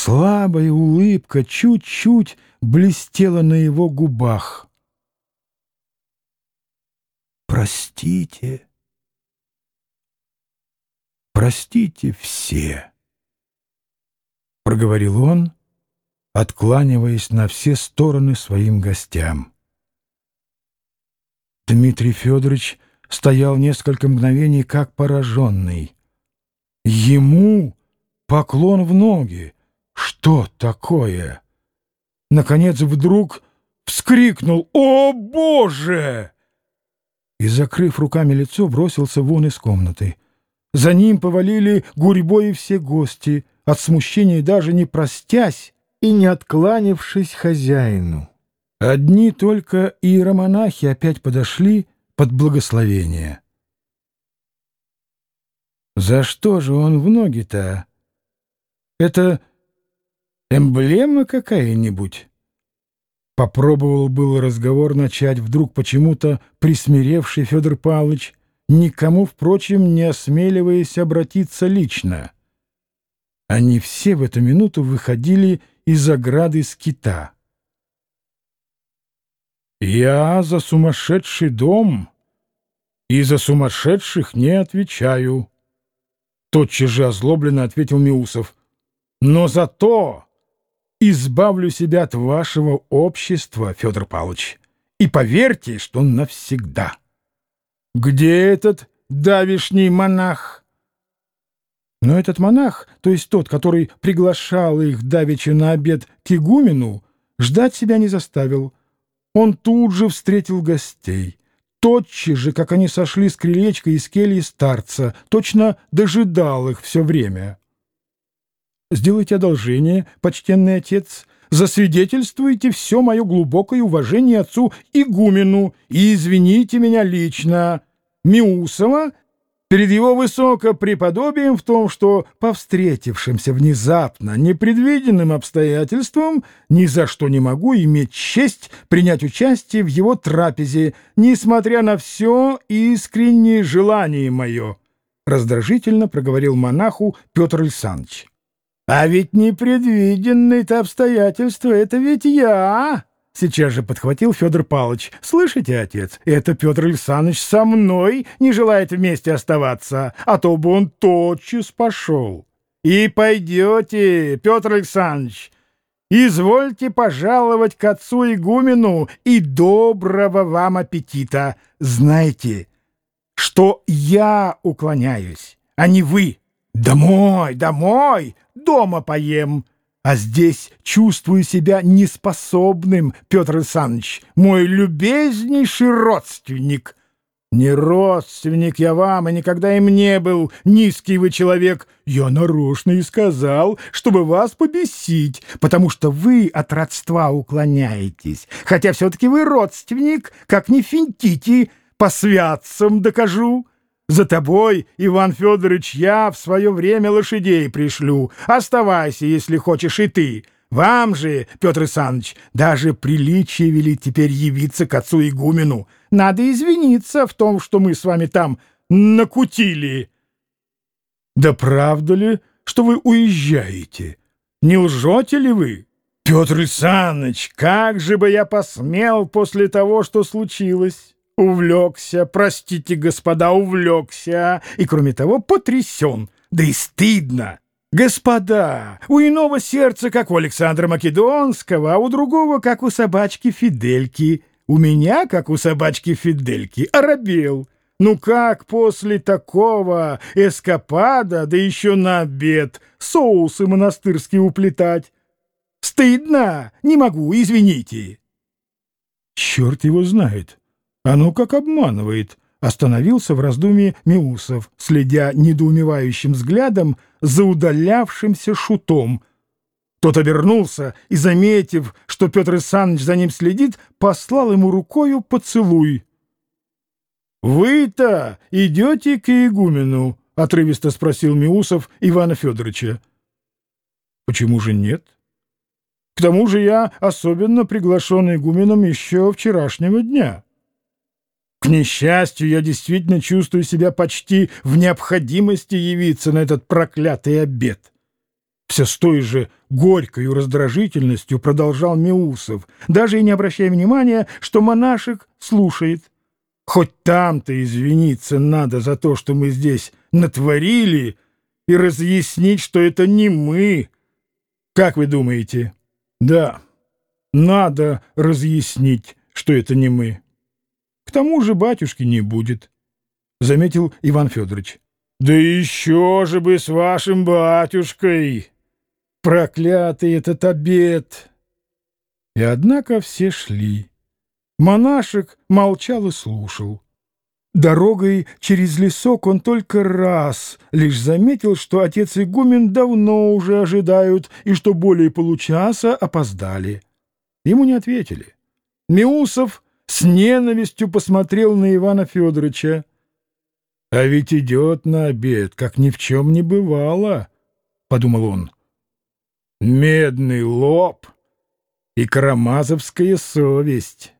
Слабая улыбка чуть-чуть блестела на его губах. «Простите, простите все», — проговорил он, откланиваясь на все стороны своим гостям. Дмитрий Федорович стоял несколько мгновений как пораженный. Ему поклон в ноги. Что такое? Наконец вдруг вскрикнул «О, Боже!» и, закрыв руками лицо, бросился вон из комнаты. За ним повалили гурьбой все гости, от смущения даже не простясь и не откланившись хозяину. Одни только иеромонахи опять подошли под благословение. За что же он в ноги-то? Это эмблема какая-нибудь? Попробовал был разговор начать вдруг почему-то присмиревший Федор Павлович, никому, впрочем, не осмеливаясь обратиться лично. Они все в эту минуту выходили из ограды скита. «Я за сумасшедший дом и за сумасшедших не отвечаю», — тотчас же озлобленно ответил Миусов. «Но зато избавлю себя от вашего общества, Федор Павлович, и поверьте, что навсегда». «Где этот давишний монах?» Но этот монах, то есть тот, который приглашал их давеча на обед к игумену, ждать себя не заставил — он тут же встретил гостей. Тотчас же, как они сошли с крылечка из кельи старца, точно дожидал их все время. «Сделайте одолжение, почтенный отец», засвидетельствуйте все мое глубокое уважение отцу игумену и извините меня лично. Миусова перед его высокопреподобием в том, что по встретившимся внезапно непредвиденным обстоятельствам ни за что не могу иметь честь принять участие в его трапезе, несмотря на все искреннее желание мое, — раздражительно проговорил монаху Петр Александрович. — А ведь непредвиденные-то обстоятельства — это ведь я! Сейчас же подхватил Федор Павлович. «Слышите, отец, это Петр Александрович со мной не желает вместе оставаться, а то бы он тотчас пошел. И пойдете, Петр Александрович, извольте пожаловать к отцу игумену и доброго вам аппетита. Знайте, что я уклоняюсь, а не вы. Домой, домой, дома поем» а здесь чувствую себя неспособным, Петр Александрович, мой любезнейший родственник. Не родственник я вам, и никогда им не был, низкий вы человек. Я нарочно и сказал, чтобы вас побесить, потому что вы от родства уклоняетесь, хотя все-таки вы родственник, как не финтите, по святцам докажу». За тобой, Иван Федорович, я в свое время лошадей пришлю. Оставайся, если хочешь, и ты. Вам же, Петр Александрович, даже приличие велит теперь явиться к отцу игумену. Надо извиниться в том, что мы с вами там накутили. Да правда ли, что вы уезжаете? Не лжете ли вы? Петр Александрович, как же бы я посмел после того, что случилось? Увлекся, простите, господа, увлекся, и, кроме того, потрясен, да и стыдно. Господа, у иного сердца, как у Александра Македонского, а у другого, как у собачки Фидельки. У меня, как у собачки Фидельки, оробел. Ну как после такого эскапада, да еще на обед, соусы монастырские уплетать? Стыдно? Не могу, извините. Черт его знает. А ну как обманывает! Остановился в раздумье Миусов, следя недоумевающим взглядом за удалявшимся шутом. Тот обернулся и, заметив, что Петр Александрович за ним следит, послал ему рукою поцелуй. «Вы-то идете к игумену?» — отрывисто спросил Миусов Ивана Федоровича. «Почему же нет?» «К тому же я особенно приглашен игуменом еще вчерашнего дня». К несчастью, я действительно чувствую себя почти в необходимости явиться на этот проклятый обед. Все с той же горькой раздражительностью продолжал Меусов, даже и не обращая внимания, что монашек слушает. Хоть там-то извиниться надо за то, что мы здесь натворили, и разъяснить, что это не мы. Как вы думаете? Да, надо разъяснить, что это не мы. Тому же батюшки не будет, — заметил Иван Федорович. Да еще же бы с вашим батюшкой! Проклятый этот обед! И однако все шли. Монашек молчал и слушал. Дорогой через лесок он только раз лишь заметил, что отец игумен давно уже ожидают и что более получаса опоздали. Ему не ответили. Миусов с ненавистью посмотрел на Ивана Федоровича. — А ведь идет на обед, как ни в чем не бывало, — подумал он. — Медный лоб и карамазовская совесть.